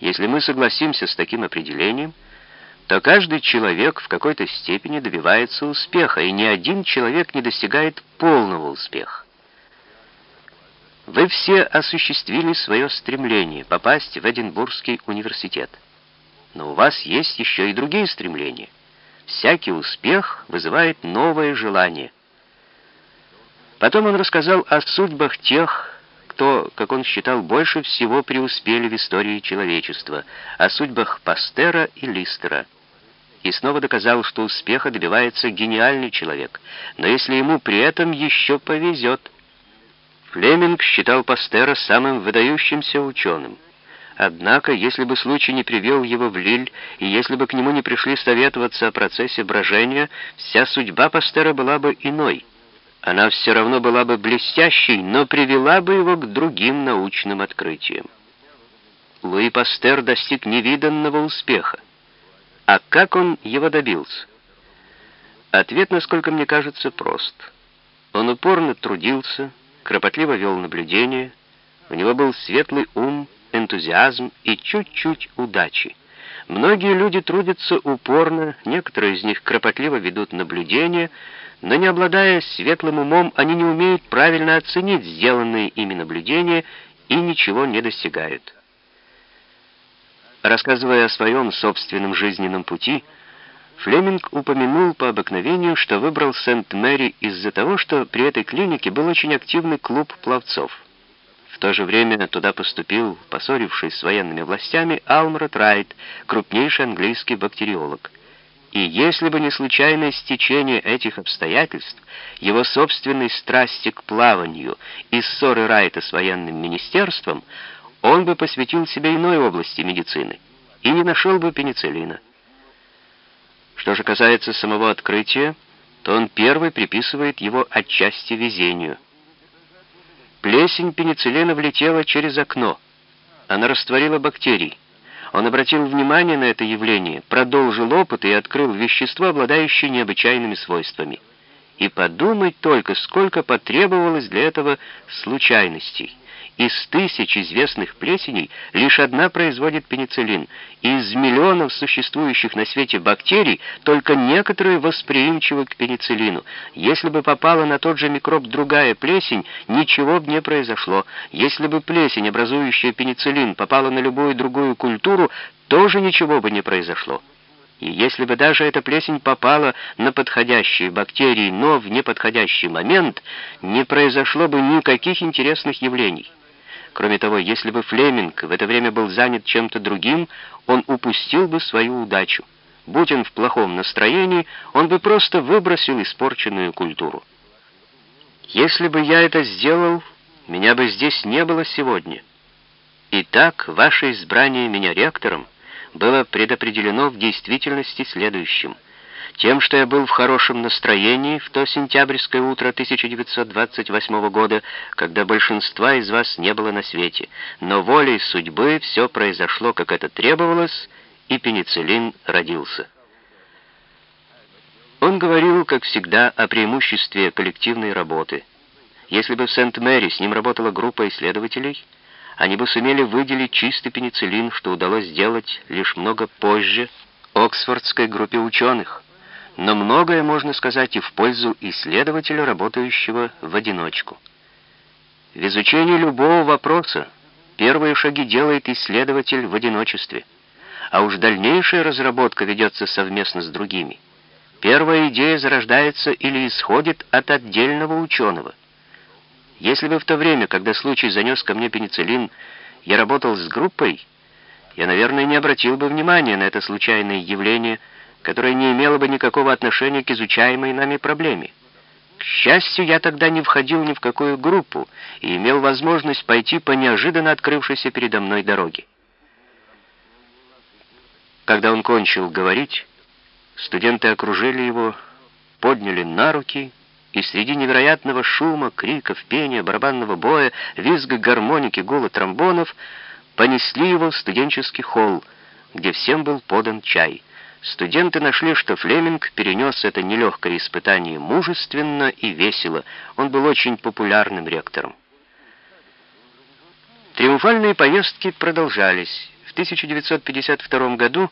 Если мы согласимся с таким определением, то каждый человек в какой-то степени добивается успеха, и ни один человек не достигает полного успеха. Вы все осуществили свое стремление попасть в Эдинбургский университет. Но у вас есть еще и другие стремления. Всякий успех вызывает новое желание. Потом он рассказал о судьбах тех, кто, как он считал, больше всего преуспели в истории человечества, о судьбах Пастера и Листера. И снова доказал, что успеха добивается гениальный человек, но если ему при этом еще повезет. Флеминг считал Пастера самым выдающимся ученым. Однако, если бы случай не привел его в Лиль, и если бы к нему не пришли советоваться о процессе брожения, вся судьба Пастера была бы иной. Она все равно была бы блестящей, но привела бы его к другим научным открытиям. Луи Пастер достиг невиданного успеха. А как он его добился? Ответ, насколько мне кажется, прост. Он упорно трудился, кропотливо вел наблюдения, у него был светлый ум, энтузиазм и чуть-чуть удачи. Многие люди трудятся упорно, некоторые из них кропотливо ведут наблюдения, но не обладая светлым умом, они не умеют правильно оценить сделанные ими наблюдения и ничего не достигают. Рассказывая о своем собственном жизненном пути, Флеминг упомянул по обыкновению, что выбрал Сент-Мэри из-за того, что при этой клинике был очень активный клуб пловцов. В то же время туда поступил, поссорившись с военными властями, Алмрот Райт, крупнейший английский бактериолог. И если бы не случайное стечение этих обстоятельств, его собственной страсти к плаванию и ссоры Райта с военным министерством, он бы посвятил себя иной области медицины и не нашел бы пенициллина. Что же касается самого открытия, то он первый приписывает его отчасти везению – Плесень пенициллина влетела через окно. Она растворила бактерий. Он обратил внимание на это явление, продолжил опыт и открыл вещество, обладающее необычайными свойствами. И подумать только, сколько потребовалось для этого случайностей. Из тысяч известных плесеней лишь одна производит пенициллин, из миллионов существующих на свете бактерий только некоторые восприимчивы к пенициллину. Если бы попала на тот же микроб другая плесень, ничего бы не произошло. Если бы плесень, образующая пенициллин, попала на любую другую культуру, тоже ничего бы не произошло. И если бы даже эта плесень попала на подходящие бактерии, но в неподходящий момент, не произошло бы никаких интересных явлений. Кроме того, если бы Флеминг в это время был занят чем-то другим, он упустил бы свою удачу. Будь он в плохом настроении, он бы просто выбросил испорченную культуру. Если бы я это сделал, меня бы здесь не было сегодня. Итак, ваше избрание меня ректором было предопределено в действительности следующим — тем, что я был в хорошем настроении в то сентябрьское утро 1928 года, когда большинства из вас не было на свете. Но волей судьбы все произошло, как это требовалось, и пенициллин родился. Он говорил, как всегда, о преимуществе коллективной работы. Если бы в Сент-Мэри с ним работала группа исследователей, они бы сумели выделить чистый пенициллин, что удалось сделать лишь много позже Оксфордской группе ученых но многое можно сказать и в пользу исследователя, работающего в одиночку. В изучении любого вопроса первые шаги делает исследователь в одиночестве, а уж дальнейшая разработка ведется совместно с другими. Первая идея зарождается или исходит от отдельного ученого. Если бы в то время, когда случай занес ко мне пенициллин, я работал с группой, я, наверное, не обратил бы внимания на это случайное явление – которое не имело бы никакого отношения к изучаемой нами проблеме. К счастью, я тогда не входил ни в какую группу и имел возможность пойти по неожиданно открывшейся передо мной дороге. Когда он кончил говорить, студенты окружили его, подняли на руки, и среди невероятного шума, криков, пения, барабанного боя, визга гармоники, гула тромбонов понесли его в студенческий холл, где всем был подан чай — Студенты нашли, что Флеминг перенес это нелегкое испытание мужественно и весело. Он был очень популярным ректором. Триумфальные поездки продолжались. В 1952 году